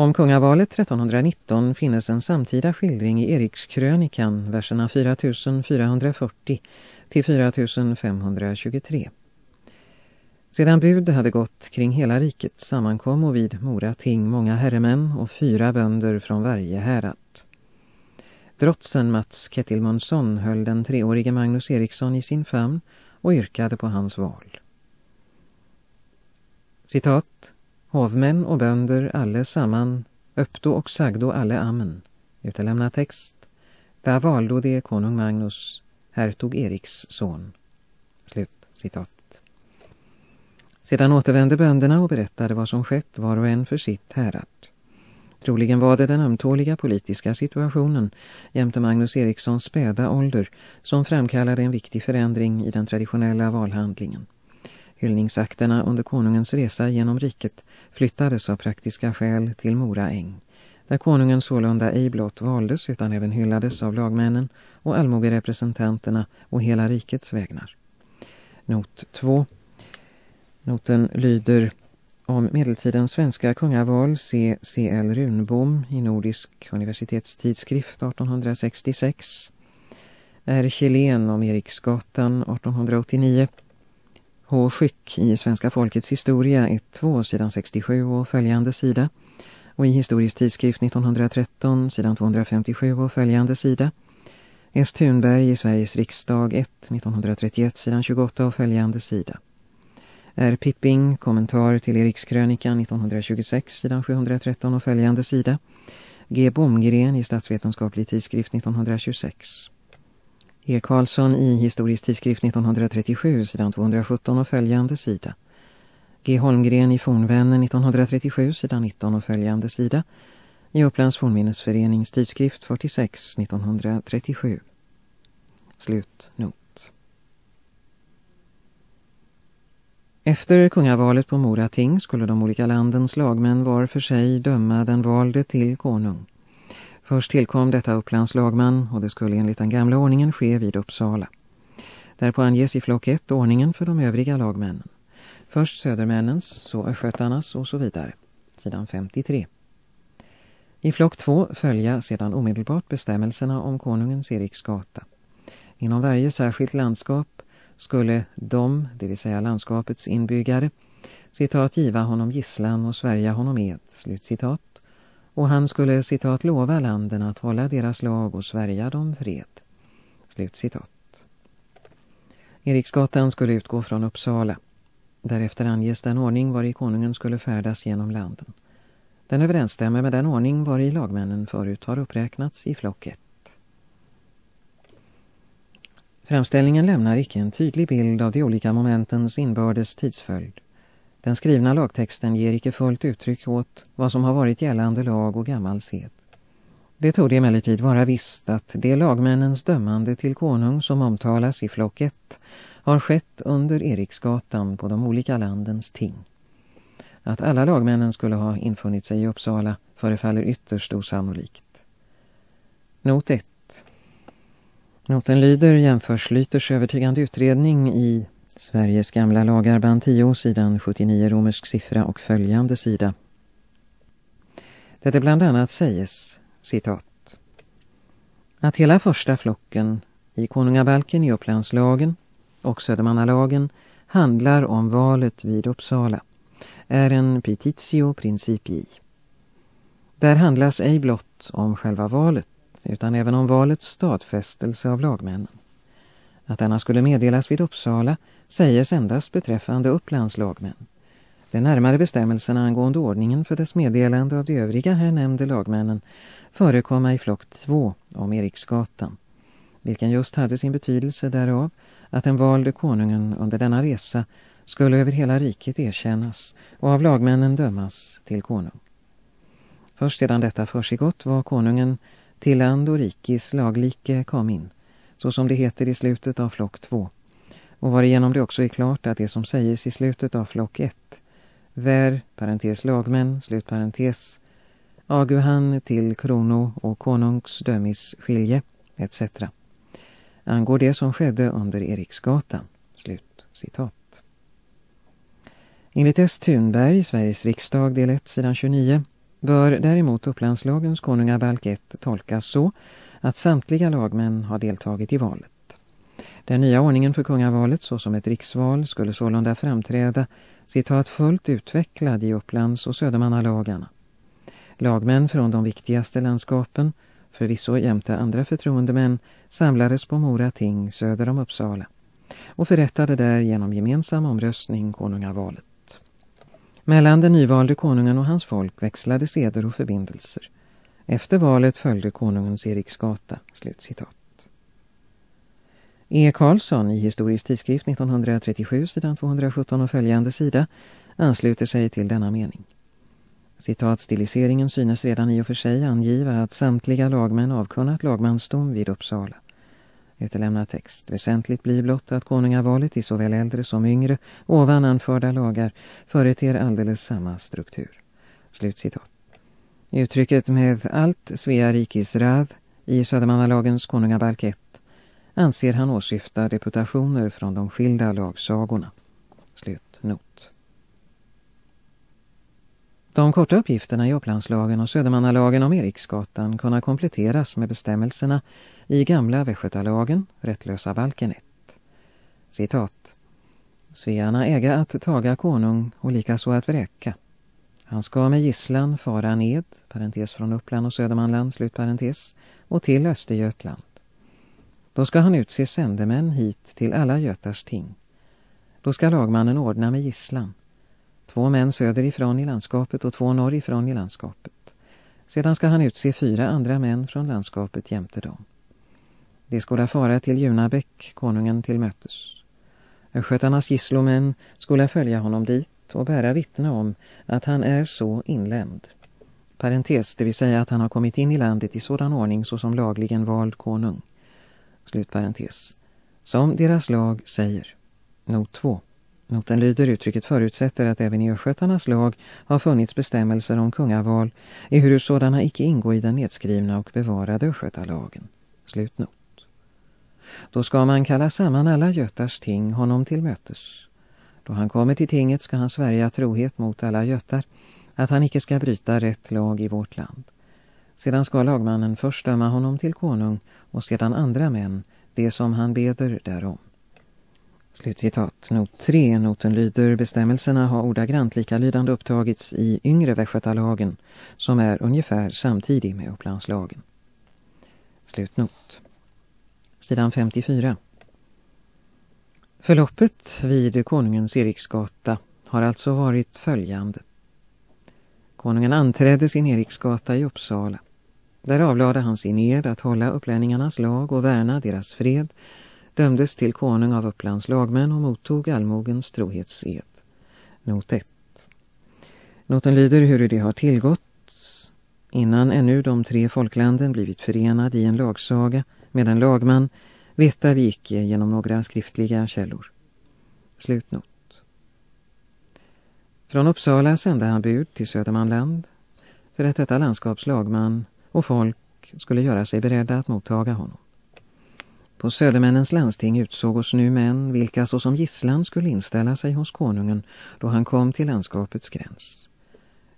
Om kungavalet 1319 finnes en samtida skildring i Erikskrönikan, verserna 4440 till 4523. Sedan bud hade gått kring hela riket sammankom och vid Mora ting många herremän och fyra bönder från varje härad. Drotsen Mats Kettilmundsson höll den treårige Magnus Eriksson i sin famn och yrkade på hans val. Citat Hovmän och bönder alle samman, öppdo och sagdo alle amen. Utelämna text. Där valdo det konung Magnus, hertog Eriks son. Slut citat. Sedan återvände bönderna och berättade vad som skett var och en för sitt härad. Troligen var det den ömtåliga politiska situationen jämte Magnus Erikssons späda ålder som framkallade en viktig förändring i den traditionella valhandlingen. Hyllningsakterna under konungens resa genom riket flyttades av praktiska skäl till Mora äng, där konungen sålunda ej blott valdes utan även hyllades av lagmännen och allmogerepresentanterna och hela rikets vägnar. Not 2. Noten lyder om medeltidens svenska kungaval C. C. L. Runbom i Nordisk universitetstidskrift 1866. R. Kjellén om Eriksgatan 1889. H. Skyck i Svenska folkets historia 1-2 sidan 67 och följande sida. Och i Historisk tidskrift 1913 sidan 257 och följande sida. S. Thunberg i Sveriges riksdag 1 1931 sidan 28 och följande sida. R. Pipping, kommentar till Erikskrönikan 1926 sidan 713 och följande sida. G. Bomgren i Statsvetenskaplig tidskrift 1926. E. Karlsson i Historisk tidskrift 1937 sidan 217 och följande sida. G. Holmgren i Fornvännen 1937 sidan 19 och följande sida. I Upplands fornminnesförenings tidskrift 46 1937. Slut not. Efter kungavalet på Morating skulle de olika landens lagmän var för sig döma den valde till konung. Först tillkom detta Upplands lagman och det skulle enligt den gamla ordningen ske vid Uppsala. Därpå anges i flock 1 ordningen för de övriga lagmännen. Först södermännens, så östgötarnas och så vidare. Sidan 53. I flock 2 följa sedan omedelbart bestämmelserna om konungens Eriksgata. Inom varje särskilt landskap skulle de, det vill säga landskapets inbyggare, citat giva honom gisslan och svärja honom ed, slutcitat, och han skulle citat lova landen att hålla deras lag och svärja dem fred. Slutcitat. Eriksgatan skulle utgå från Uppsala. Därefter anges den ordning var i konungen skulle färdas genom landen. Den överensstämmer med den ordning var i lagmännen förut har uppräknats i flocket. Framställningen lämnar icke en tydlig bild av de olika momentens inbördes tidsföljd. Den skrivna lagtexten ger icke fullt uttryck åt vad som har varit gällande lag och gammal sed. Det tog det emellertid vara visst att det lagmännens dömande till konung som omtalas i flock 1 har skett under Eriksgatan på de olika landens ting. Att alla lagmännen skulle ha infunnit sig i Uppsala förefaller ytterst osannolikt. Not 1. Noten lyder jämförs Lyters övertygande utredning i Sveriges gamla lagar band 10 sidan 79 romersk siffra och följande sida. Det bland annat sägs, citat, att hela första flocken i konungabalken i Upplandslagen och Södermannalagen handlar om valet vid Uppsala är en petitio principii. Där handlas ej blott om själva valet utan även om valets stadfästelse av lagmännen. Att denna skulle meddelas vid Uppsala sägs endast beträffande Upplands lagmän. De närmare bestämmelserna angående ordningen för dess meddelande av de övriga här nämnde lagmännen förekomma i flock 2 om Eriksgatan, vilken just hade sin betydelse därav att den valde konungen under denna resa skulle över hela riket erkännas och av lagmännen dömas till konung. Först sedan detta försiggått var konungen till land och rikis laglike kom in, så som det heter i slutet av flock 2, och varigenom det också är klart att det som sägs i slutet av flock 1, vär, parentes lagmän, slutparentes, aguhan till krono och konungs dömis skilje, etc. Angår det som skedde under Eriksgatan. Slut citat. Enligt S. Thunberg, Sveriges riksdag, del 1, sidan 29, bör däremot Upplandslagens konungabalk 1 tolkas så att samtliga lagmän har deltagit i valet. Den nya ordningen för kungavalet såsom ett riksval skulle sålunda framträda citat fullt utvecklad i Upplands- och Södermannalagarna. Lagmän från de viktigaste landskapen, förvisso jämte andra förtroendemän, samlades på Mora ting söder om Uppsala och förrättade där genom gemensam omröstning konungavalet. Mellan den nyvalde konungen och hans folk växlade seder och förbindelser. Efter valet följde konungens Eriksgata. Slutcitat. E. Karlsson i Historisk tidskrift 1937 sidan 217 och följande sida ansluter sig till denna mening. Citat stiliseringen synes redan i och för sig angiva att samtliga lagmän avkunnat lagmansdom vid Uppsala. Utelämnad text. Väsentligt blir blott att konungavalet i såväl äldre som yngre ovan anförda lagar företer alldeles samma struktur. Slutcitat. Uttrycket med allt Svea rikis rad i Södermannalagens konungabalk 1 anser han åsyfta deputationer från de skilda lagsagorna. Slutnot. De korta uppgifterna i Upplandslagen och Södermannalagen om Eriksgatan kunna kompletteras med bestämmelserna i gamla Västgötalagen, rättlösa balken 1. Citat. Svearna äga att taga konung och likaså att vräka. Han ska med gisslan fara ned, parentes från Uppland och Södermanland, slutparentes, och till Östergötland. Då ska han utse sändemän hit till alla Götars ting. Då ska lagmannen ordna med gisslan. Två män söderifrån i landskapet och två norrifrån i landskapet. Sedan ska han utse fyra andra män från landskapet jämte dem. De skola fara till Junabäck, konungen till mötes. Östgötarnas gisslomän skola följa honom dit och bära vittne om att han är så inlämd. Parentes, det vill säga att han har kommit in i landet i sådan ordning såsom lagligen vald konung. Slutparentes. Som deras lag säger. Not 2. Noten lyder uttrycket förutsätter att även i Östgötarnas lag har funnits bestämmelser om kungaval i hur sådana icke ingår i den nedskrivna och bevarade Östgötalagen. Slutnot. Då ska man kalla samman alla Götars ting honom till mötes. Då han kommer till tinget ska han svärja trohet mot alla Götar att han icke ska bryta rätt lag i vårt land. Sedan ska lagmannen först döma honom till konung och sedan andra män, det som han beder därom. Slutcitat. Not 3. Noten lyder bestämmelserna har ordagrant likalydande upptagits i yngre Västgötalagen som är ungefär samtidig med Upplandslagen. Slutnot. Sidan 54. Förloppet vid konungens Eriksgata har alltså varit följande. Konungen anträdde sin Eriksgata i Uppsala. Där avlade han sin ed att hålla upplänningarnas lag och värna deras fred, dömdes till konung av Upplands lagmän och mottog allmogens trohetsed. Not 1. Noten lyder hur det har tillgått innan ännu de tre folklanden blivit förenade i en lagsaga med en lagman veta vi icke genom några skriftliga källor. Slutnot. Från Uppsala sände han bud till Södermanland för att detta landskaps lagman och folk skulle göra sig beredda att mottaga honom. På Södermännens landsting utsåg nu män vilka såsom gisslan skulle inställa sig hos konungen då han kom till landskapets gräns.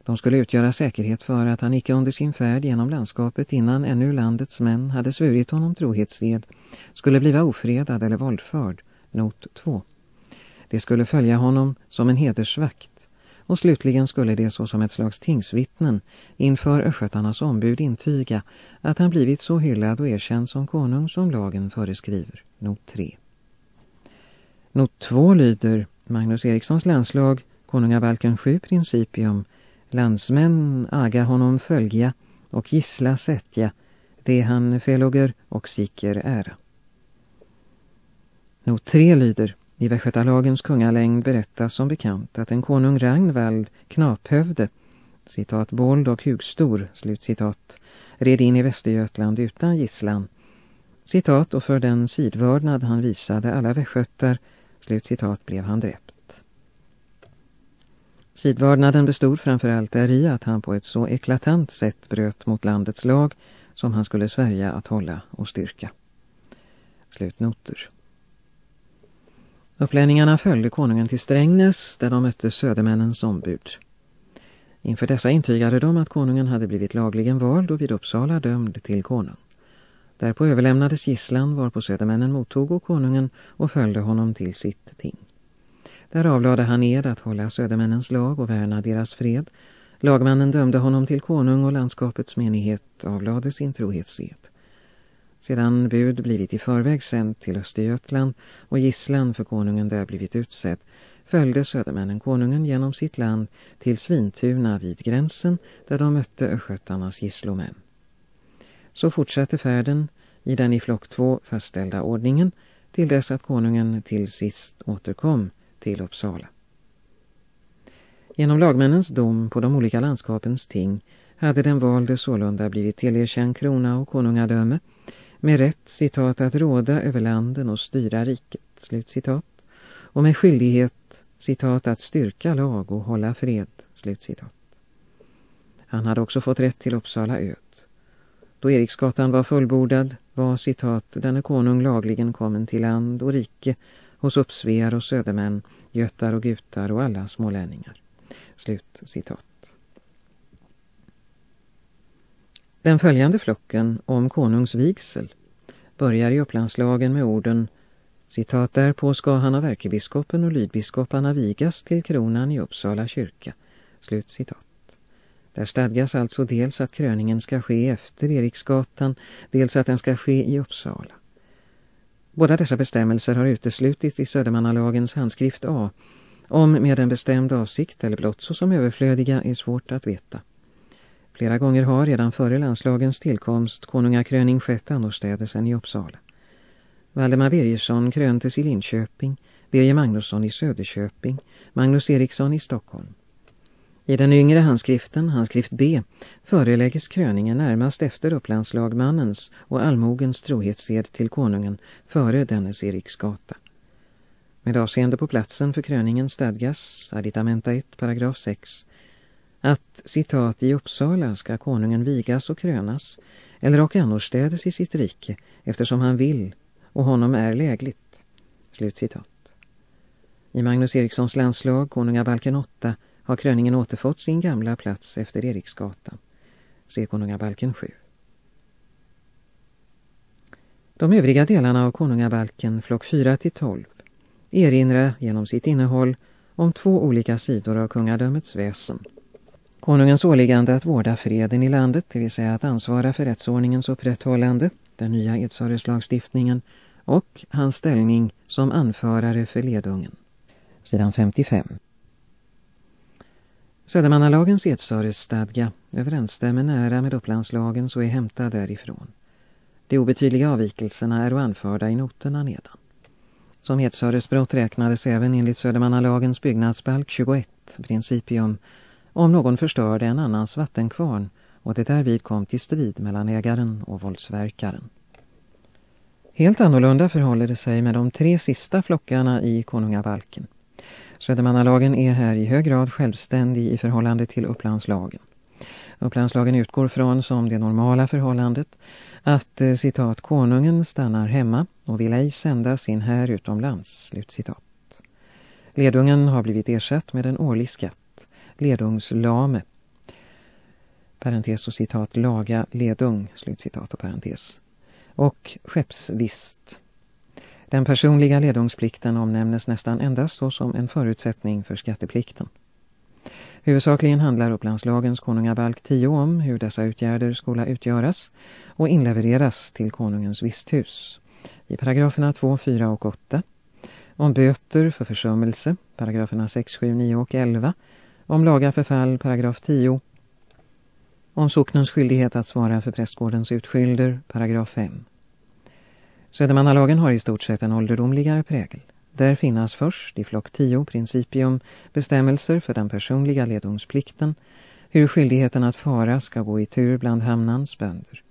De skulle utgöra säkerhet för att han icke under sin färd genom landskapet innan ännu landets män hade svurit honom trohetsed skulle bliva ofredad eller våldförd, not 2. Det skulle följa honom som en hedersvakt och slutligen skulle det såsom ett slags tingsvittnen inför östgötarnas ombud intyga att han blivit så hyllad och erkänd som konung som lagen föreskriver, not 3. Not 2 lyder Magnus Erikssons landslag, konungabalken 7 principium, landsmän aga honom följa och gissla sättja, det han feloger och siker ära. Not 3 lyder i Västgötalagens kungalängd berättas som bekant att en konung Ragnvald knaphövde, citat bold och hugstor, slutcitat, red in i Västergötland utan gisslan, citat och för den sidvördnad han visade alla västgötar, slutcitat, blev han dräpt. Sidvördnaden bestod framförallt i att han på ett så eklatant sätt bröt mot landets lag som han skulle svärja att hålla och styrka. Slutnoter. Upplänningarna följde konungen till Strängnäs där de mötte södermännens ombud. Inför dessa intygade de att konungen hade blivit lagligen vald och vid Uppsala dömd till konung. Därpå överlämnades gisslan varpå södermännen mottog och konungen och följde honom till sitt ting. Där avlade han ed att hålla södermännens lag och värna deras fred. Lagmannen dömde honom till konung och landskapets menighet avlade sin trohetsed. Sedan bud blivit i förväg sänd till Östergötland och gisslan för konungen där blivit utsedd följde södermännen konungen genom sitt land till Svintuna vid gränsen där de mötte östgötarnas gisslomän. Så fortsatte färden i den i flock två fastställda ordningen till dess att konungen till sist återkom till Uppsala. Genom lagmännens dom på de olika landskapens ting hade den valde sålunda blivit tillerkänd krona och konungadöme med rätt citat att råda över landen och styra riket, slutcitat, och med skyldighet citat att styrka lag och hålla fred, slutcitat. Han hade också fått rätt till Uppsala öd. Då Eriksgatan var fullbordad var citat denne konung lagligen kommen till land och rike hos uppsvear och södermän, götar och gutar och alla smålänningar. Slut citat. Den följande flocken om konungs vigsel börjar i Upplandslagen med orden Citat därpå ska han av ärkebiskopen och lydbiskoparna vigas till kronan i Uppsala kyrka. Slut citat. Där stadgas alltså dels att kröningen ska ske efter Eriksgatan, dels att den ska ske i Uppsala. Båda dessa bestämmelser har uteslutits i Södermannalagens handskrift A, om med en bestämd avsikt eller blott så som överflödiga är svårt att veta. Flera gånger har redan före landslagens tillkomst konungakröning skett annorstädes än i Uppsala. Valdemar Birgersson kröntes i Linköping, Birger Magnusson i Söderköping, Magnus Eriksson i Stockholm. I den yngre handskriften, handskrift B, förelägges kröningen närmast efter upplandslagmannens och allmogens trohetssed till konungen före dennes Eriksgata. Med avseende på platsen för kröningen stadgas, additamenta 1, paragraf 6, att, citat, i Uppsala ska konungen vigas och krönas, eller och annorstädes i sitt rike, eftersom han vill, och honom är lägligt. Slut citat. I Magnus Erikssons landslag, konungabalken 8, har kröningen återfått sin gamla plats efter Eriksgatan. Se konungabalken 7. De övriga delarna av konungabalken, flock 4-12, erinrar genom sitt innehåll om två olika sidor av kungadömets väsen. Konungens åliggande att vårda freden i landet, det vill säga att ansvara för rättsordningens upprätthållande, den nya edsareslagstiftningen, och hans ställning som anförare för ledungen. Sidan 55. Södermannalagens edsöresstadga överensstämmer nära med Upplandslagen så är hämtad därifrån. De obetydliga avvikelserna är anförda i noterna nedan. Som edsöresbrott räknades även enligt Södermannalagens byggnadsbalk 21, principium, om någon förstörde en annans vattenkvarn och det därvid kom till strid mellan ägaren och våldsverkaren. Helt annorlunda förhåller det sig med de tre sista flockarna i konungabalken. Södermannalagen är här i hög grad självständig i förhållande till Upplandslagen. Upplandslagen utgår från som det normala förhållandet att eh, citat konungen stannar hemma och vill ej sända sin här utomlands. Slut citat. Ledungen har blivit ersatt med en årlig skatt, ledungslame. Parentes och citat laga ledung, slutcitat och parentes. Och skeppsvist. Den personliga ledungsplikten omnämnes nästan endast så som en förutsättning för skatteplikten. Huvudsakligen handlar Upplandslagens konungabalk 10 om hur dessa utgärder skola utgöras och inlevereras till konungens visthus. I paragraferna 2, 4 och 8. Om böter för försummelse, paragraferna 6, 7, 9 och 11. Om laga förfall, paragraf 10. Om socknens skyldighet att svara för prästgårdens utskylder, paragraf 5. Södermannalagen har i stort sett en ålderdomligare prägel. Där finnas först i flock 10 principium bestämmelser för den personliga ledungsplikten, hur skyldigheten att fara ska gå i tur bland hamnans bönder.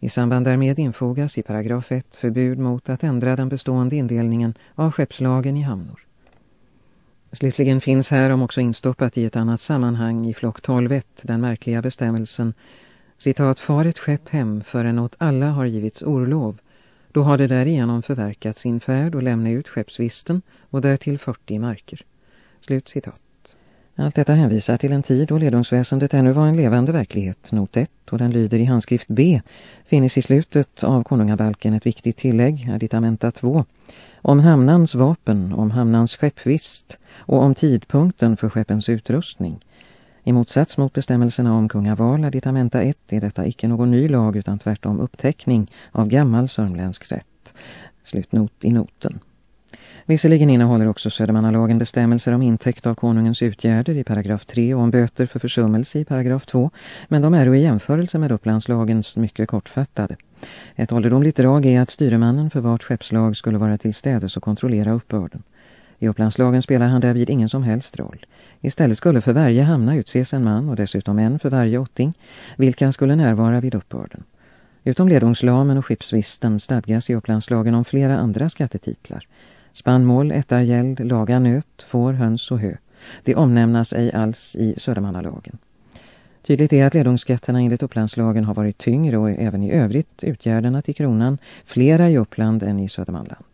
I samband därmed infogas i paragraf 1 förbud mot att ändra den bestående indelningen av skeppslagen i hamnor. Slutligen finns här, om också instoppat i ett annat sammanhang i flock 12.1, den märkliga bestämmelsen citat, far ett skepp hem förrän åt alla har givits orlov då har det därigenom förverkat sin färd och lämna ut skeppsvisten och därtill 40 marker. Slut citat. Allt detta hänvisar till en tid då ledungsväsendet ännu var en levande verklighet, not 1, och den lyder i handskrift B, finns i slutet av konungabalken ett viktigt tillägg, additamenta 2, om hamnans vapen, om hamnans skeppvist och om tidpunkten för skeppens utrustning. I motsats mot bestämmelserna om kungaval, aditamenta 1, är detta icke någon ny lag utan tvärtom upptäckning av gammal sörmländsk rätt. Slutnot i noten. Visserligen innehåller också Södermannalagen bestämmelser om intäkt av konungens utgärder i paragraf 3 och om böter för försummelse i paragraf 2, men de är i jämförelse med Upplandslagens mycket kortfattade. Ett ålderdomligt drag är att styremannen för vart skeppslag skulle vara till städes och kontrollera uppbörden. I Upplandslagen spelar han därvid ingen som helst roll. Istället skulle för varje hamna utses en man och dessutom en för varje åtting, vilka skulle närvara vid uppbörden. Utom ledungslamen och skipsvisten stadgas i Upplandslagen om flera andra skattetitlar. Spannmål, ättargäld, laga nöt, får, höns och hö. Det omnämnas ej alls i Södermannalagen. Tydligt är att ledungsskatterna enligt Upplandslagen har varit tyngre och även i övrigt utgärderna till kronan flera i Uppland än i Södermanland.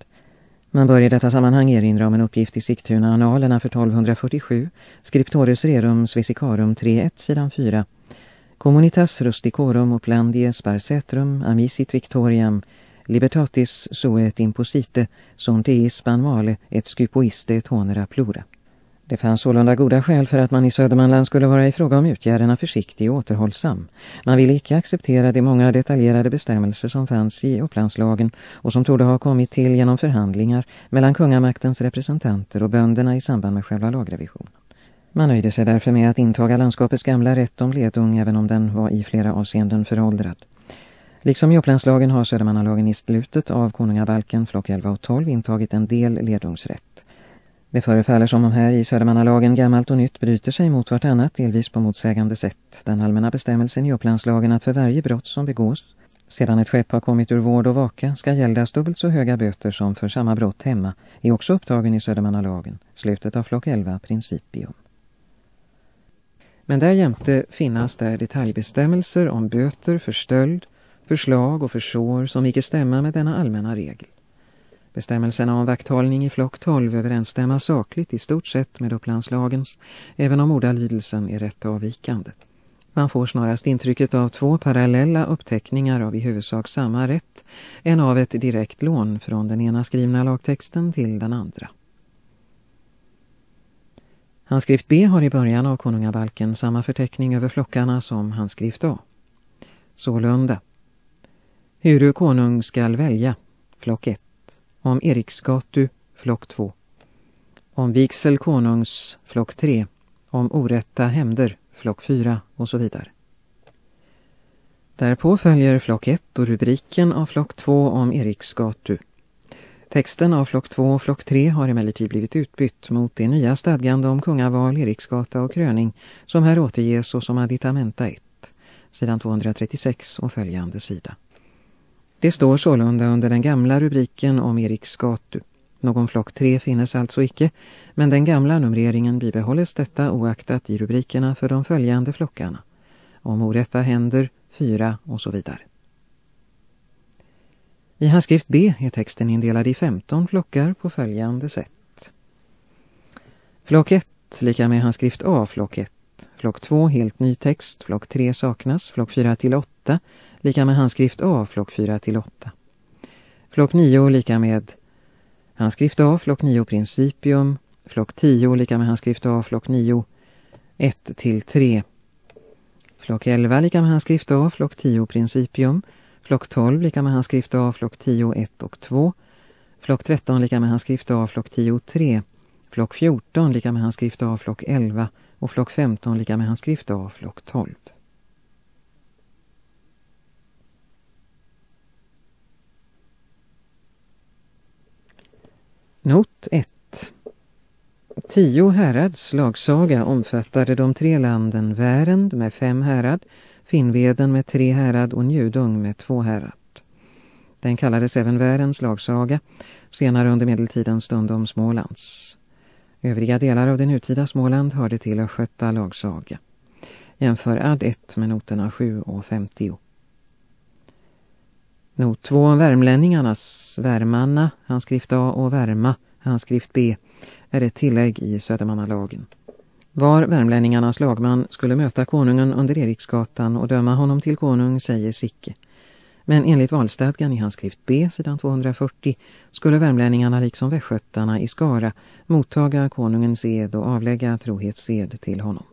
Man bör i detta sammanhang erinra om en uppgift i Sigtuna-analerna för 1247, Scriptores Rerum Svesicarum 3.1 sidan 4. Communitas rusticorum oplandie sparsetrum amisit victoriam libertatis suet imposite sunt eis banvale et scupoiste et honera plura. Det fanns sålunda goda skäl för att man i Södermanland skulle vara i fråga om utgärderna försiktig och återhållsam. Man ville icke acceptera de många detaljerade bestämmelser som fanns i upplandslagen och som torde ha kommit till genom förhandlingar mellan kungamaktens representanter och bönderna i samband med själva lagrevisionen. Man nöjde sig därför med att intaga landskapets gamla rätt om ledung även om den var i flera avseenden föråldrad. Liksom i Upplandslagen har Södermannalagen i slutet av konungabalken flock 11 och 12 intagit en del ledungsrätt. Det förefaller som om här i Södermannalagen gammalt och nytt bryter sig mot vartannat delvis på motsägande sätt. Den allmänna bestämmelsen i Upplandslagen att för varje brott som begås sedan ett skepp har kommit ur vård och vaka ska gäldas dubbelt så höga böter som för samma brott hemma är också upptagen i Södermannalagen, slutet av flock 11 principium. Men där jämte finnas där detaljbestämmelser om böter för stöld, förslag och försår som icke stämmer med denna allmänna regel. Bestämmelserna om vakthållning i flock 12 överensstämmer sakligt i stort sett med Upplandslagens, även om ordalydelsen är rätt avvikande. Man får snarast intrycket av två parallella uppteckningar av i huvudsak samma rätt, än av ett direkt lån från den ena skrivna lagtexten till den andra. Handskrift B har i början av konungabalken samma förteckning över flockarna som handskrift A. Sålunda. Huru konung skall välja, flock 1 om Eriksgatu, flock 2. Om Vigsel konungs, flock 3. Om orätta hämnder, flock 4 och så vidare. Därpå följer flock 1 och rubriken av flock 2 om Eriksgatu. Texten av flock 2 och flock 3 har emellertid blivit utbytt mot det nya stadgande om kungaval, Eriksgata och kröning som här återges och som additamenta 1, sidan 236 och följande sida. Det står sålunda under den gamla rubriken om Eriks gatu. Någon flock 3 finnes alltså icke, men den gamla numreringen bibehålles detta oaktat i rubrikerna för de följande flockarna. Om orätta händer, fyra och så vidare. I handskrift B är texten indelad i 15 flockar på följande sätt. Flock 1 lika med handskrift A, flock 1. Flock 2 helt ny text, flock 3 saknas, flock 4 till 8 lika med handskrift A, flock 4 till 8. Flock 9 lika med handskrift A, flock 9 principium, flock 10 lika med handskrift A, flock 9 1 till 3. Flock 11 lika med handskrift A, flock 10 principium, flock 12 lika med handskrift A, flock 10 1 och 2. Flock 13 lika med handskrift A, flock 10 3. Flock 14 lika med handskrift A, flock 11 och flock 15 lika med handskrift A, flock 12. Not 1 Tio härads lagsaga omfattade de tre landen Värend med fem härad, Finnveden med tre härad och Njudung med två härad. Den kallades även Värens lagsaga, senare under medeltiden stundom Smålands. Övriga delar av det nutida Småland hörde till Östgöta lagsaga. Jämför add 1 med noterna 7 och 50. Not 2 om värmlänningarnas värmanna, handskrift A och värma, handskrift B, är ett tillägg i Södermannalagen. Var värmlänningarnas lagman skulle möta konungen under Eriksgatan och döma honom till konung säger Sicke. Men enligt valstadgan i handskrift B, sidan 240, skulle värmlänningarna liksom västgötarna i Skara mottaga konungens ed och avlägga trohetsed till honom.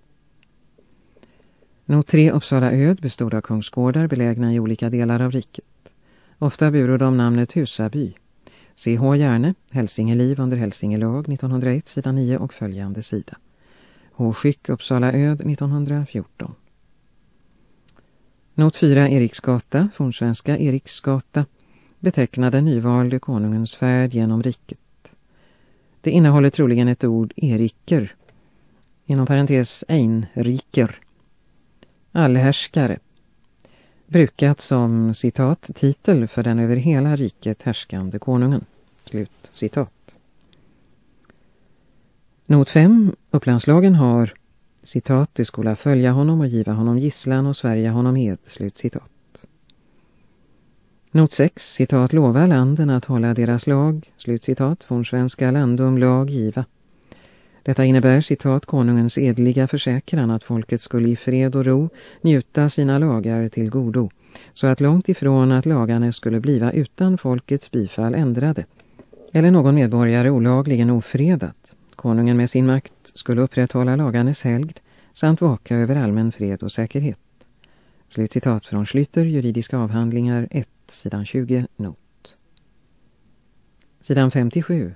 Not 3 Uppsala öd bestod av kungsgårdar belägna i olika delar av riket. Ofta buro de namnet Husaby. C.H. Järne, Hälsingeliv under Hälsingelag 1901, sida 9 och följande sida. H. Skyck, Uppsala öd 1914. Not 4 Eriksgata, fornsvenska Eriksgata, betecknar den nyvalde konungens färd genom riket. Det innehåller troligen ett ord Eriker, inom parentes Einriker, allhärskare, brukat som citat titel för den över hela riket härskande konungen. Slut citat. Not 5. Upplandslagen har citat, det skola följa honom och giva honom gisslan och svärja honom hed, slut citat. Not 6, citat, lova landen att hålla deras lag, slut citat, från svenska landum lag giva. Detta innebär, citat, konungens edliga försäkran att folket skulle i fred och ro njuta sina lagar till godo, så att långt ifrån att lagarna skulle bliva utan folkets bifall ändrade, eller någon medborgare olagligen ofredat. Konungen med sin makt skulle upprätthålla lagarnas helgd samt vaka över allmän fred och säkerhet. Slutcitat från Schlyter, juridiska avhandlingar 1, sidan 20, not. Sidan 57.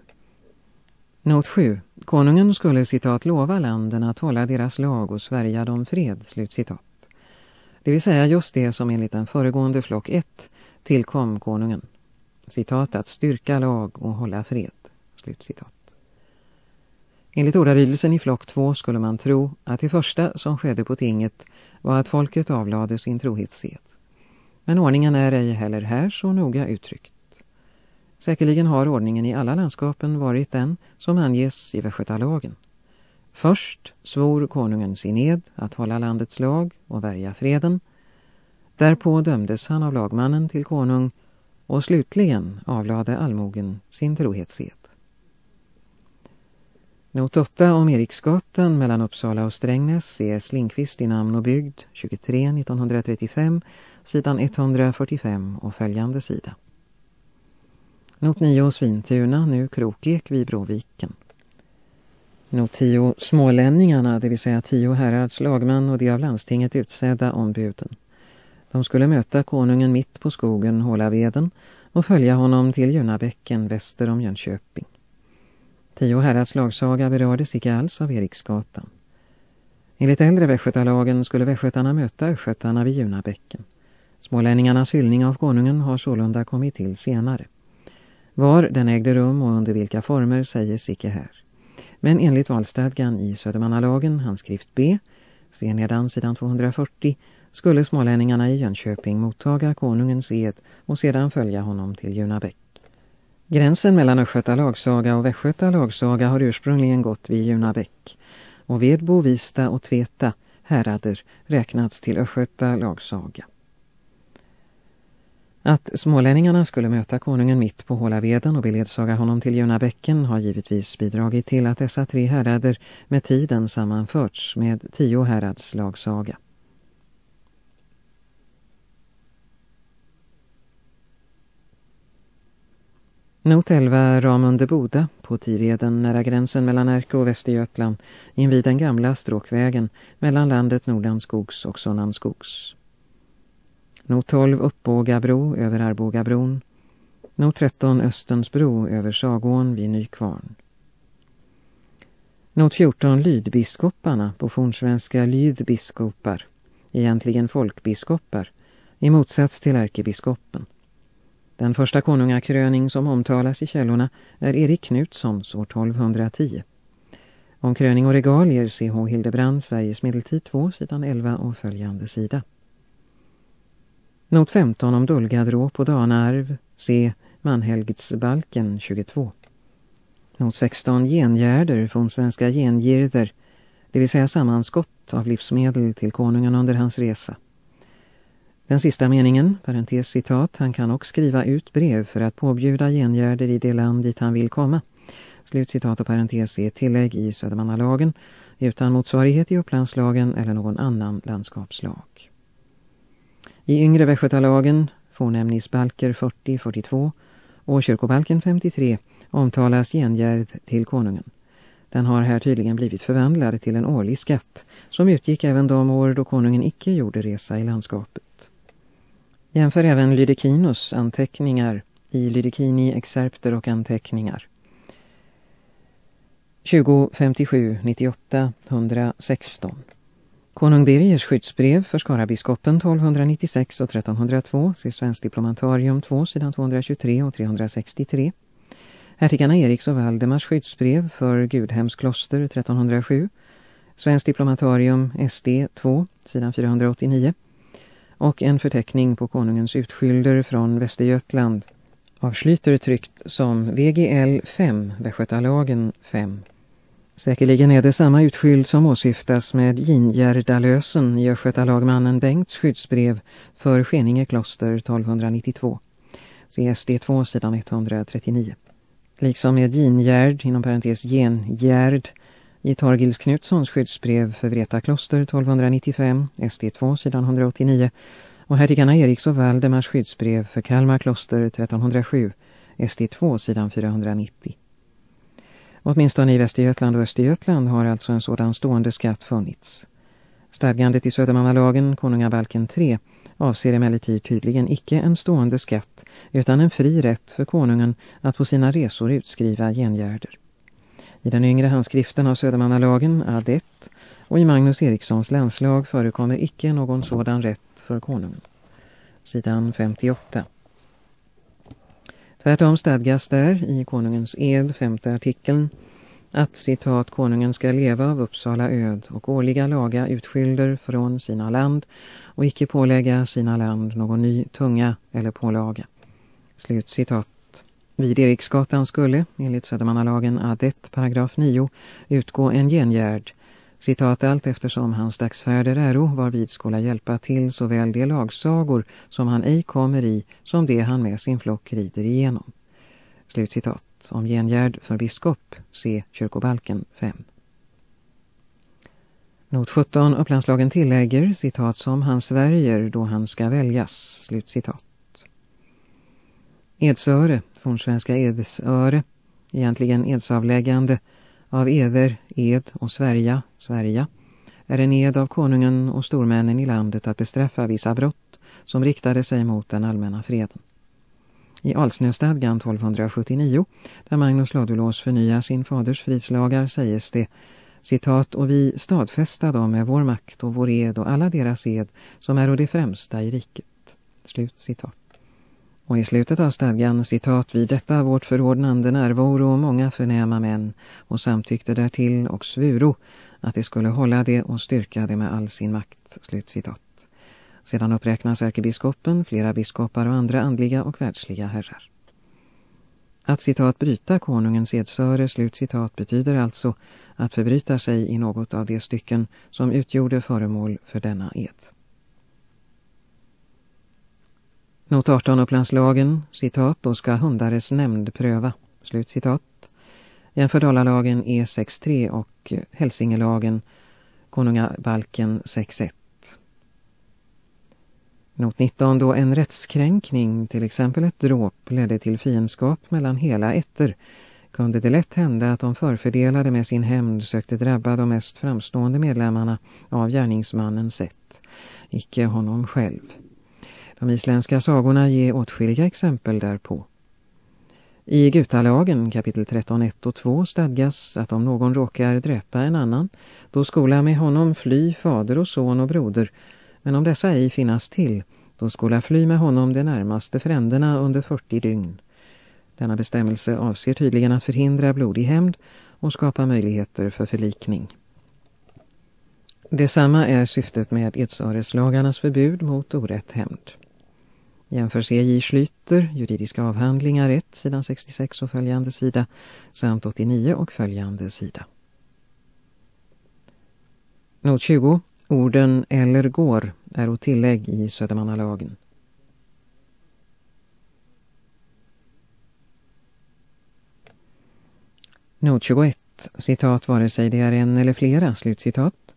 Not 7. Konungen skulle citat lova landen att hålla deras lag och svärja dem fred, slutcitat. Det vill säga just det som enligt den föregående flock 1 tillkom konungen. Citat att styrka lag och hålla fred, slutcitat. Enligt ordalydelsen i flock 2 skulle man tro att det första som skedde på tinget var att folket avlade sin trohetssed. Men ordningen är ej heller här så noga uttryckt. Säkerligen har ordningen i alla landskapen varit den som anges i Västgötalagen. Först svor konungen sin ed att hålla landets lag och värja freden. Därpå dömdes han av lagmannen till konung och slutligen avlade allmogen sin trohetsed. Not 8 om Eriksgatan mellan Uppsala och Strängnäs är Lindqvist i namn och bygd 23 1935 sidan 145 och följande sida. Not 9 Svintuna, nu Krokek vid Broviken. Not 10 Smålänningarna, det vill säga 10 herrads lagman och de av landstinget utsedda ombuden. De skulle möta konungen mitt på skogen Hålaveden och följa honom till Ljunabäcken väster om Jönköping. Tio herrats lagsaga berördes icke alls av Eriksgatan. Enligt äldre västgötalagen skulle västgötarna möta östgötarna vid Junabäcken. Smålänningarnas hyllning av konungen har sålunda kommit till senare. Var den ägde rum och under vilka former sägs icke här. Men enligt valstadgan i Södermannalagen, handskrift B, ser nedan sidan 240, skulle smålänningarna i Jönköping mottaga konungens ed och sedan följa honom till Junabäck. Gränsen mellan Östgöta lagsaga och Västgöta lagsaga har ursprungligen gått vid Junabäck och Vedbo, Vista och Tveta härader räknats till Östgöta lagsaga. Att smålänningarna skulle möta konungen mitt på Hålaveden och beledsaga honom till Junabäcken har givetvis bidragit till att dessa tre härader med tiden sammanförts med tio härads lagsaga. Not 11 Ramundeboda på Tiveden nära gränsen mellan Erke och Västergötland invid den gamla stråkvägen mellan landet Nordanskogs och Sonnanskogs. Not 12 Uppbågabro över Arbågabron. Not 13 Östensbro över Sagån vid Nykvarn. Not 14 Lydbiskoparna på fornsvenska Lydbiskopar, egentligen folkbiskopar, i motsats till ärkebiskopen. Den första konungakröning som omtalas i källorna är Erik Knutssons år 1210. Om kröning och regalier C.H. Hildebrand, Sveriges medeltid 2, sidan 11 och följande sida. Not 15 om Dulgadråp och Danarv, Se, Manhelgdsbalken 22. Not 16 gengärder från svenska gengirder, det vill säga sammanskott av livsmedel till konungen under hans resa. Den sista meningen, parentes citat, han kan också skriva ut brev för att påbjuda gengärder i det land dit han vill komma. Slutcitat och parentes är tillägg i Södermannalagen utan motsvarighet i upplandslagen eller någon annan landskapslag. I yngre västgötalagen, fornämningsbalker 40-42 och kyrkobalken 53 omtalas gengärd till konungen. Den har här tydligen blivit förvandlad till en årlig skatt som utgick även de år då konungen icke gjorde resa i landskapet. Jämför även Lydekinus anteckningar i Lydekini, excerpter och anteckningar. 2057 98 116 Konung Birgers skyddsbrev för Skarabiskopen 1296 och 1302 se Svensk Diplomatarium 2 sidan 223 och 363 Hertigarna Eriks och Valdemars skyddsbrev för Gudhems kloster 1307 Svensk Diplomatarium SD 2 sidan 489 och en förteckning på konungens utskylder från Västergötland. Av Schlyter tryckt som VGL 5, Västgötalagen 5. Säkerligen är det samma utskyld som åsyftas med Gingärdalösen i Östgötalagmannen Bengts skyddsbrev för Skeninge kloster 1292. CSD 2 sidan 139. Liksom med Gingärd, inom parentes Gengärd, i Torgils Knutssons skyddsbrev för Vreta kloster 1295, SD 2 sidan 189 och hertigarna Eriks och Valdemars skyddsbrev för Kalmar kloster 1307, SD 2 sidan 490. Åtminstone i Västergötland och Östergötland har alltså en sådan stående skatt funnits. Stadgandet i Södermannalagen, Konungabalken 3, avser emellertid tydligen icke en stående skatt utan en fri rätt för konungen att på sina resor utskriva gengärder. I den yngre handskriften av Södermannalagen, Adett, och i Magnus Erikssons landslag förekommer icke någon sådan rätt för konungen. Sidan 58. Tvärtom stadgas där i konungens ed, femte artikeln, att citat konungen ska leva av Uppsala öd och årliga laga utskylder från sina land och icke pålägga sina land någon ny tunga eller pålaga. Slut citat. Vid Eriksgatan skulle, enligt Södermannalagen ad 1, paragraf 9, utgå en gengärd citat allt eftersom hans dagsfärder äro varvid skola hjälpa till såväl de lagsagor som han ej kommer i som det han med sin flock rider igenom. Slutcitat. Om gengärd för biskop, se kyrkobalken 5. Not 17 Upplandslagen tillägger, citat, som han svärjer då han ska väljas, slutcitat. Edsöre, fornsvenska edsöre, egentligen edsavläggande, av eder, ed och Sverige, Sverige, är en ed av konungen och stormännen i landet att bestraffa vissa brott som riktade sig mot den allmänna freden. I Alsnöstadgan 1279, där Magnus Ladulås förnyar sin faders fridslagar, sägs det citat, och vi stadfästa dem med vår makt och vår ed och alla deras ed som är och det främsta i riket. Slut citat. Och i slutet av stadgan, citat, vid detta vårt förordnande närvaro många förnäma män och samtyckte därtill och svuro att det skulle hålla det och styrka det med all sin makt, slut citat. Sedan uppräknas ärkebiskopen, flera biskopar och andra andliga och världsliga herrar. Att citat bryta konungens edsöre, slut citat, betyder alltså att förbryta sig i något av de stycken som utgjorde föremål för denna ed. Not 18 Upplandslagen, citat, då ska hundares nämnd pröva, slut citat. Jämför Dalalagen E63 och Hälsingelagen, Konungabalken 61. Not 19 då en rättskränkning, till exempel ett dråp, ledde till fiendskap mellan hela ätter kunde det lätt hända att de förfördelade med sin hämnd sökte drabba de mest framstående medlemmarna av gärningsmannens sätt, icke honom själv. De isländska sagorna ger åtskilliga exempel därpå. I Gutalagen kapitel 13, 1 och 2 stadgas att om någon råkar dräpa en annan, då skola med honom fly fader och son och broder, men om dessa ej finnas till, då skola fly med honom de närmaste fränderna under 40 dygn. Denna bestämmelse avser tydligen att förhindra blodig hämnd och skapa möjligheter för förlikning. Detsamma är syftet med Edsareslagarnas förbud mot orätt hämnd. Jämför C.J. Schlyter, juridiska avhandlingar 1, sidan 66 och följande sida, samt 89 och följande sida. Not 20. Orden eller går är och tillägg i Södermannalagen. Not 21. citat vare sig det är en eller flera, slutcitat.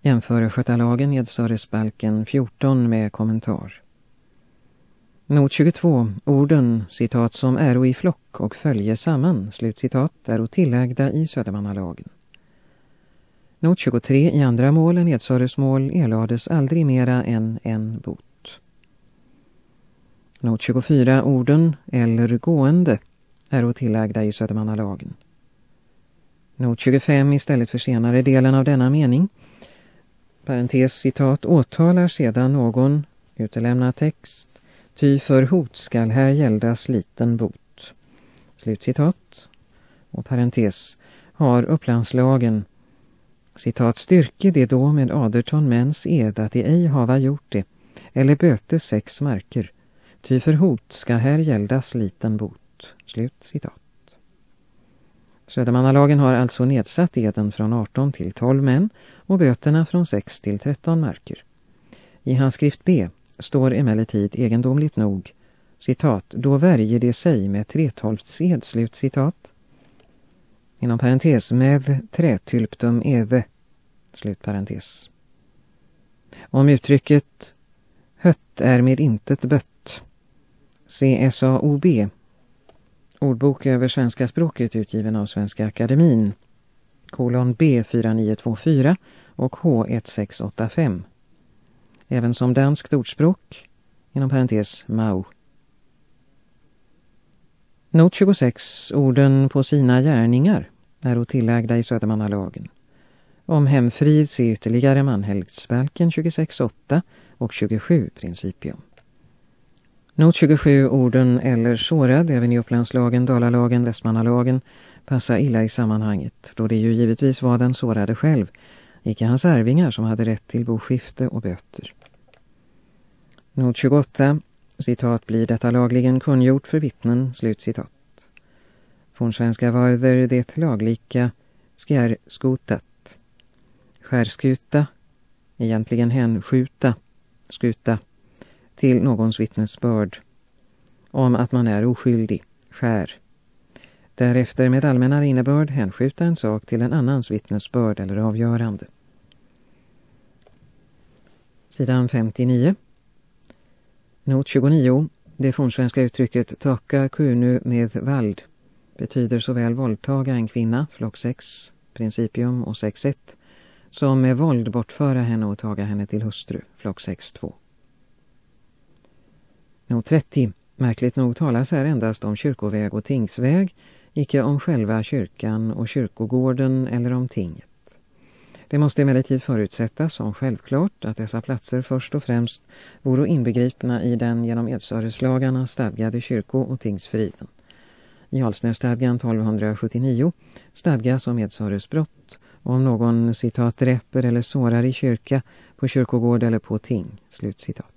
Jämför Skötalagen Edsöresbalken 14 med kommentar. Not 22, orden, citat som är i flock och följer samman, slutcitat, är tillagda i Södermannalagen. Not 23 i andra mål än Edsöresmål erlades aldrig mera än en bot. Not 24, orden, eller gående, är tillagda i Södermannalagen. Not 25 istället för senare delen av denna mening. Parentes citat åtalar sedan någon, utelämna text, ty för hot skall här gäldas liten bot. Slutcitat. Och parentes har upplandslagen citat styrke det då med aderton mäns ed att de ej hava gjort det, eller böte sex marker, ty för hot ska här gäldas liten bot. Slut citat. Södermannalagen har alltså nedsatt eden från 18 till 12 män och böterna från 6 till 13 marker. I handskrift B står emellertid egendomligt nog citat, då värjer det sig med tretolftsed, slut citat. Inom parentes med trätylptum eve, slut parentes. Om uttrycket hött är med intet bött, CSAOB Ordbok över svenska språket utgiven av Svenska Akademin. Kolon B4924 och H1685. Även som danskt ordspråk, inom parentes Mao. Not 26, orden på sina gärningar, är tillagda i Södermannalagen. Om hemfrid se ytterligare manhelgdsbalken 26.8 och 27 principium. Not 27 orden eller sårad även i Upplandslagen, Dalalagen, Västmannalagen, passar illa i sammanhanget då det ju givetvis var den sårade själv, icke hans arvingar som hade rätt till boskifte och böter. Not 28, citat blir detta lagligen kungjort för vittnen, slutcitat. Fornsvenska varder det laglika skärskotat. Skärskuta, egentligen hänskjuta, skuta till någons vittnesbörd om att man är oskyldig, skär. Därefter med allmänna innebörd hänskjuta en sak till en annans vittnesbörd eller avgörande. Sidan 59. Not 29. Det fornsvenska uttrycket taka kunu med vald betyder såväl våldtaga en kvinna, flock 6, principium och 6.1, som med våld bortföra henne och taga henne till hustru, flock 6.2. Not 30. Märkligt nog talas här endast om kyrkoväg och tingsväg, icke om själva kyrkan och kyrkogården eller om tinget. Det måste emellertid förutsättas som självklart att dessa platser först och främst vore inbegripna i den genom Edsöreslagarna stadgade kyrko- och tingsfriden. I Alsnöstadgan 1279 stadgas om Edsöresbrott om någon citat dräper eller sårar i kyrka, på kyrkogård eller på ting. Slutcitat.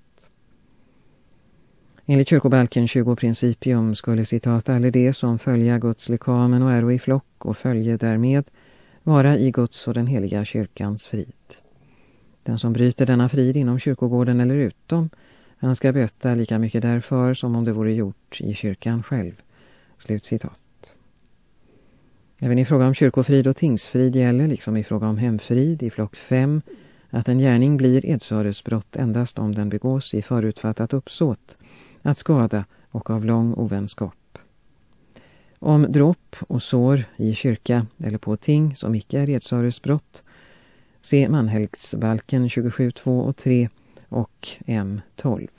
Enligt kyrkobalken 20 principium skulle citat alla det som följa Guds lekamen och äro i flock och följe därmed vara i Guds och den heliga kyrkans frid. Den som bryter denna frid inom kyrkogården eller utom, han ska böta lika mycket därför som om det vore gjort i kyrkan själv. Slutcitat. Även i fråga om kyrkofrid och tingsfrid gäller, liksom i fråga om hemfrid i flock 5, att en gärning blir edsöresbrott endast om den begås i förutfattat uppsåt att skada och av lång ovänskap. Om dråp och sår i kyrka eller på ting som icke är edsöresbrott, se manhelgsbalken 27, 2 och 3 och M12.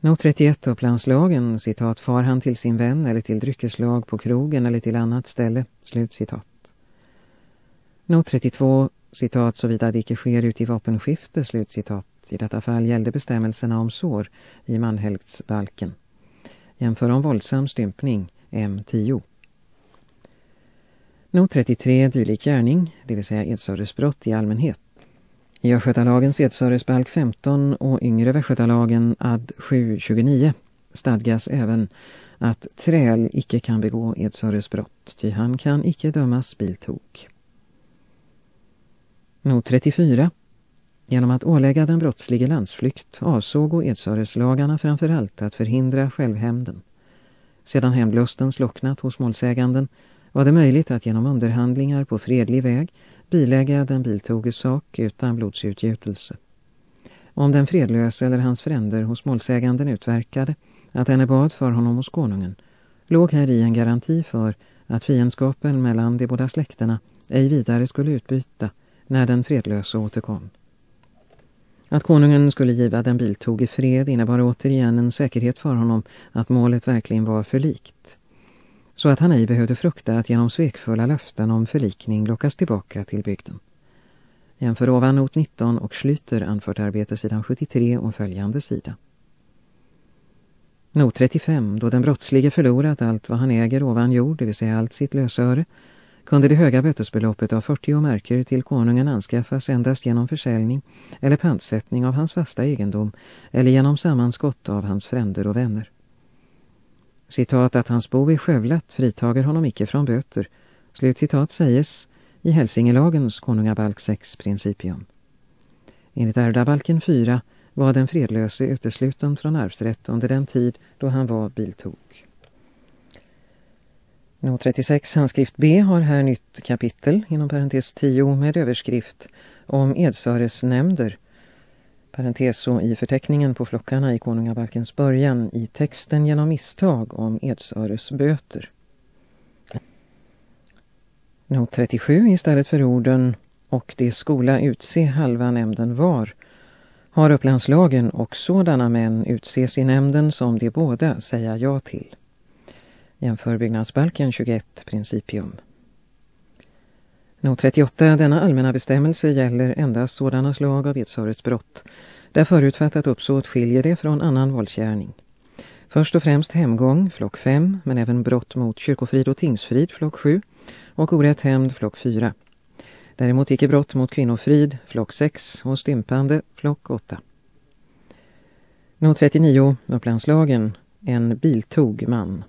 Not 31 Upplandslagen, citat, far han till sin vän eller till dryckeslag på krogen eller till annat ställe, slut citat. Not 32, citat, såvida det icke sker ut i vapenskifte, slut citat. I detta fall gällde bestämmelserna om sår i manhelgtsbalken. Jämför om våldsam stympning, M10. Not 33, dylik gärning, det vill säga edsöresbrott i allmänhet. I Östgötalagens edsöresbalk 15 och yngre Västgötalagen ad 729 stadgas även att träl icke kan begå edsöresbrott, ty han kan icke dömas biltok. Not 34. Genom att ålägga den brottslige landsflykt avsåg och Edsöreslagarna framförallt att förhindra självhämnden. Sedan hämndlusten slocknat hos målsäganden var det möjligt att genom underhandlingar på fredlig väg bilägga den biltoges sak utan blodsutgjutelse. Om den fredlöse eller hans fränder hos målsäganden utverkade att henne bad för honom hos konungen låg här i en garanti för att fiendskapen mellan de båda släkterna ej vidare skulle utbyta när den fredlöse återkom. Att konungen skulle giva den biltog i fred innebar återigen en säkerhet för honom att målet verkligen var förlikt. Så att han ej behövde frukta att genom svekfulla löften om förlikning lockas tillbaka till bygden. Jämför ovan not 19 och Schlyter anfört arbete sidan 73 och följande sida. Not 35, då den brottslige förlorat allt vad han äger ovan jord, det vill säga allt sitt lösöre, kunde det höga bötesbeloppet av 40 märker till konungen anskaffas endast genom försäljning eller pantsättning av hans fasta egendom eller genom sammanskott av hans fränder och vänner. Citat att hans bo är skövlat fritager honom icke från böter. Slut citat säges i Hälsingelagens konungabalk 6 principium. Enligt ärvdabalken 4 var den fredlöse utesluten från arvsrätt under den tid då han var biltok. Not 36 handskrift B har här nytt kapitel inom parentes 10 med överskrift om Edsöres nämnder. och i förteckningen på flockarna i konungabalkens början i texten genom misstag om Edsöres böter. Not 37 istället för orden och det skola utse halva nämnden var har upplandslagen och sådana män utses i nämnden som de båda säga ja till. Jämför byggnadsbalken 21 principium. Not 38. Denna allmänna bestämmelse gäller endast sådana slag av brott där förutfattat uppsåt skiljer det från annan våldsgärning. Först och främst hemgång, flock 5, men även brott mot kyrkofrid och tingsfrid, flock 7, och orätt hämnd, flock 4. Däremot icke brott mot kvinnofrid, flock 6, och stympande, flock 8. Not 39. Upplandslagen. En biltog man.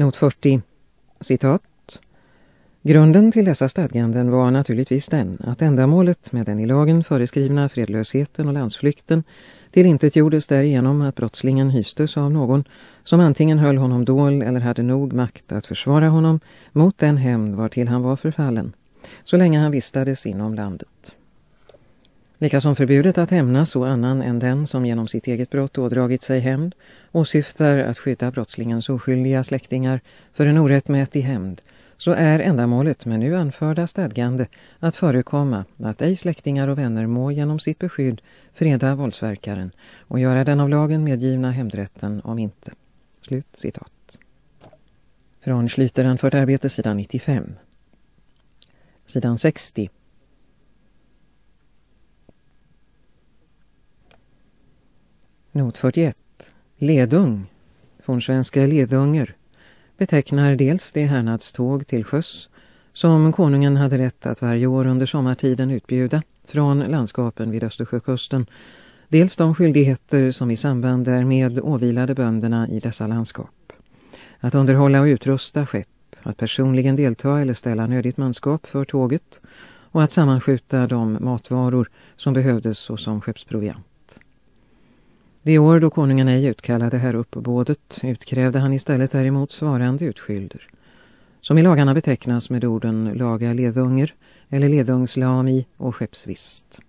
Not 40. Citat. Grunden till dessa stadganden var naturligtvis den att ändamålet med den i lagen föreskrivna fredlösheten och landsflykten till intet gjordes därigenom att brottslingen hystes av någon som antingen höll honom dål eller hade nog makt att försvara honom mot den hämnd vartill han var förfallen, så länge han vistades inom landet. Likasom förbudet att hämna så annan än den som genom sitt eget brott ådragit sig hämnd och syftar att skydda brottslingens oskyldiga släktingar för en orättmätig hämnd så är ändamålet med nu anförda stadgande att förekomma att ej släktingar och vänner må genom sitt beskydd freda våldsverkaren och göra den av lagen medgivna hämndrätten om inte. Slut citat. Från Schlyter anfört arbete sidan 95. Sidan 60. Not 41. Ledung. Från svenska ledunger betecknar dels det härnadståg till sjöss som konungen hade rätt att varje år under sommartiden utbjuda från landskapen vid Östersjökusten, dels de skyldigheter som i samband därmed åvilade bönderna i dessa landskap. Att underhålla och utrusta skepp, att personligen delta eller ställa nödigt manskap för tåget och att sammanskjuta de matvaror som behövdes såsom skeppsproviant. Det år då konungen ej utkallade här uppbådet utkrävde han istället däremot svarande utskylder, som i lagarna betecknas med orden laga ledunger eller ledungslami och skeppsvist.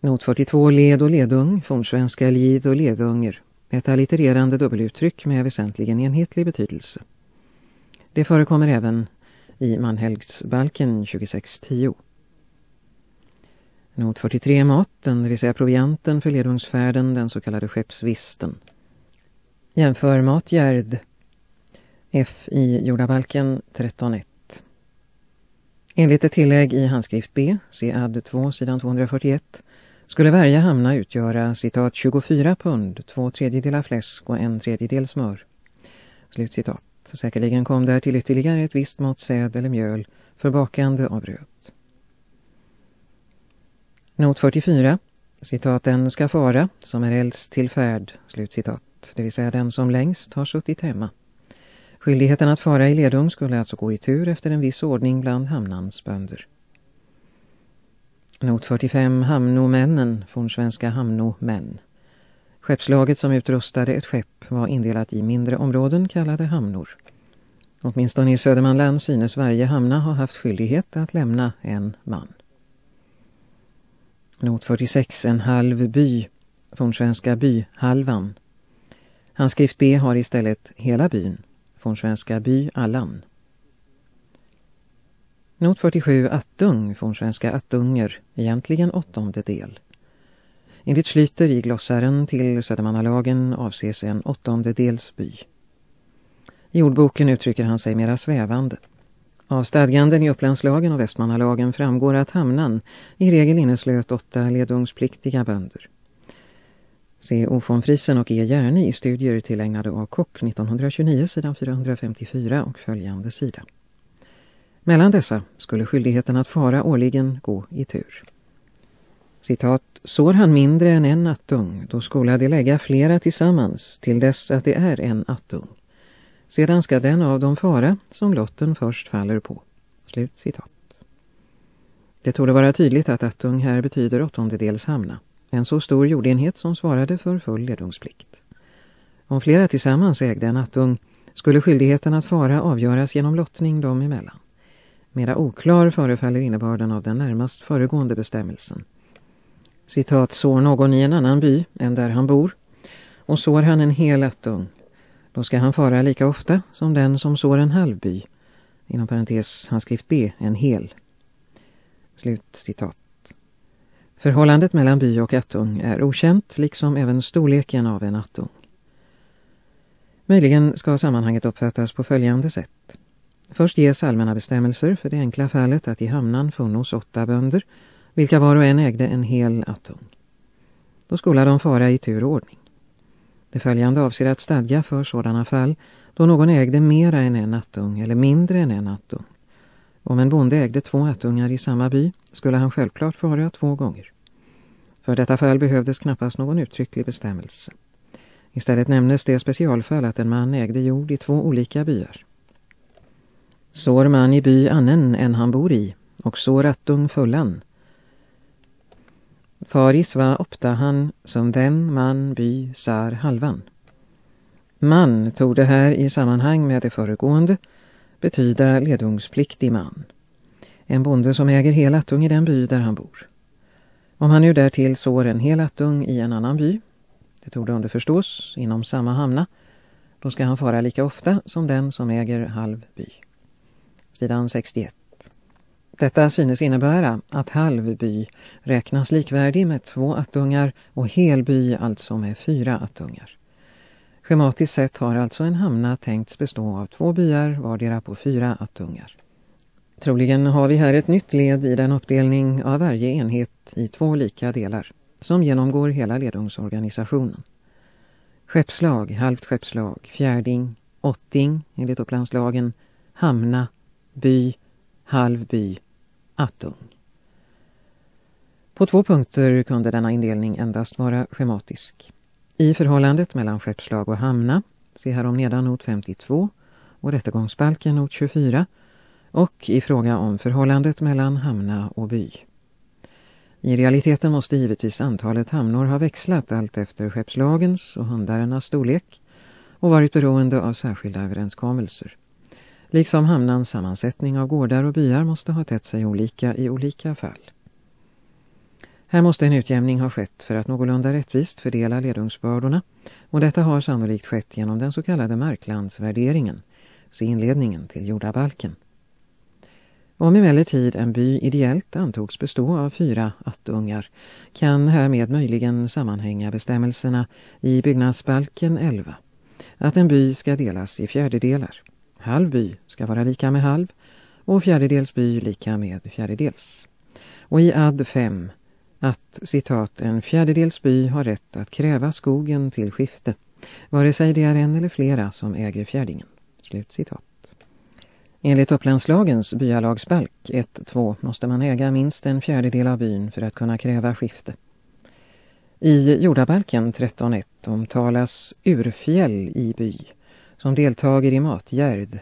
Not 42 led och ledung, fornsvenska lid och ledunger, ett allitererande dubbeluttryck med väsentligen enhetlig betydelse. Det förekommer även i Manhelgsbalken 2610. Not 43 maten, det vill säga provianten för ledungsfärden, den så kallade skeppsvisten. Jämför matgärd. F i jordabalken 13.1. Enligt ett tillägg i handskrift B, C 2, sidan 241, skulle varje hamna utgöra citat 24 pund, två tredjedelar fläsk och en tredjedel smör. Slut citat. Säkerligen kom där till ytterligare ett visst mått säd eller mjöl för bakande av bröd. Not 44. Citat den ska fara som är äldst till färd. Slutcitat. Det vill säga den som längst har suttit hemma. Skyldigheten att fara i ledung skulle alltså gå i tur efter en viss ordning bland hamnans bönder. Not 45 Hamnomännen från svenska Hamnomän. Skeppslaget som utrustade ett skepp var indelat i mindre områden kallade hamnor. Åtminstone i Södermanland synes varje hamna ha haft skyldighet att lämna en man. Not 46 En halv by från svenska byhalvan. Handskrift B har istället hela byn från svenska by allan. Not 47 Attung från svenska Attunger, egentligen åttonde del. Enligt Schlyter i glossaren till Södermannalagen avses en åttondedels by. I ordboken uttrycker han sig mera svävande. Av stadganden i Upplandslagen och Västmannalagen framgår att hamnan i regel inneslöt åtta ledungspliktiga bönder. Se O von Friesen och E. Järni i studier tillägnade av Kock 1929 sidan 454 och följande sida. Mellan dessa skulle skyldigheten att fara årligen gå i tur. Citat, sår han mindre än en attung, då skola de lägga flera tillsammans till dess att det är en attung. Sedan ska den av dem fara som lotten först faller på. Slut citat. Det torde vara tydligt att attung här betyder åttondedels hamna. En så stor jordenhet som svarade för full ledungsplikt. Om flera tillsammans ägde en attung skulle skyldigheten att fara avgöras genom lottning dem emellan. Mera oklar förefaller innebörden av den närmast föregående bestämmelsen. Citat, sår någon i en annan by än där han bor och sår han en hel attung då ska han fara lika ofta som den som sår en halvby. Inom parentes handskrift B, en hel. Slut citat. Förhållandet mellan by och attung är okänt, liksom även storleken av en attung. Möjligen ska sammanhanget uppfattas på följande sätt. Först ges allmänna bestämmelser för det enkla fallet att i hamnan funnos åtta bönder, vilka var och en ägde en hel attung. Då skulle de fara i tur och ordning. Det följande avser att stadga för sådana fall då någon ägde mera än en attung eller mindre än en attung. Om en bonde ägde två attungar i samma by skulle han självklart fara två gånger. För detta fall behövdes knappast någon uttrycklig bestämmelse. Istället nämndes det specialfall att en man ägde jord i två olika byar. Sår man i by annen än han bor i och sår attung fullan. Faris var opta han som den man by sar halvan. Man tog det här i sammanhang med det föregående betyda ledungspliktig man. En bonde som äger hel attung i den by där han bor. Om han nu därtill sår en hel attung i en annan by, det tog det underförstås inom samma hamna, då ska han fara lika ofta som den som äger halv by. Sidan 61. Detta synes innebära att halv by räknas likvärdig med två attungar och hel by alltså med fyra attungar. Schematiskt sett har alltså en hamna tänkts bestå av två byar vardera på fyra attungar. Troligen har vi här ett nytt led i den uppdelning av varje enhet i två lika delar som genomgår hela ledungsorganisationen. Skeppslag, halvt skeppslag, fjärding, åtting enligt upplandslagen, hamna, by, halv by, attung. På två punkter kunde denna indelning endast vara schematisk. I förhållandet mellan skeppslag och hamna, se härom nedan not 52 och rättegångsbalken not 24 och i fråga om förhållandet mellan hamna och by. I realiteten måste givetvis antalet hamnor ha växlat allt efter skeppslagens och hundarnas storlek och varit beroende av särskilda överenskommelser. Liksom hamnans sammansättning av gårdar och byar måste ha tätt sig olika i olika fall. Här måste en utjämning ha skett för att någorlunda rättvist fördela ledungsbördorna och detta har sannolikt skett genom den så kallade marklandsvärderingen, se inledningen till jordabalken. Om emellertid en by ideellt antogs bestå av fyra attungar kan härmed möjligen sammanhänga bestämmelserna i byggnadsbalken 11 att en by ska delas i fjärdedelar. Halv by ska vara lika med halv och fjärdedels by lika med fjärdedels. Och i add 5 att, citat, en fjärdedels by har rätt att kräva skogen till skifte, vare sig det är en eller flera som äger fjärdingen. Slut citat. Enligt Upplandslagens byalagsbalk 1-2 måste man äga minst en fjärdedel av byn för att kunna kräva skifte. I jordabalken 13.1 omtalas urfjäll i by som deltager i matgärd,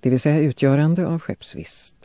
det vill säga utgörande av skeppsvist.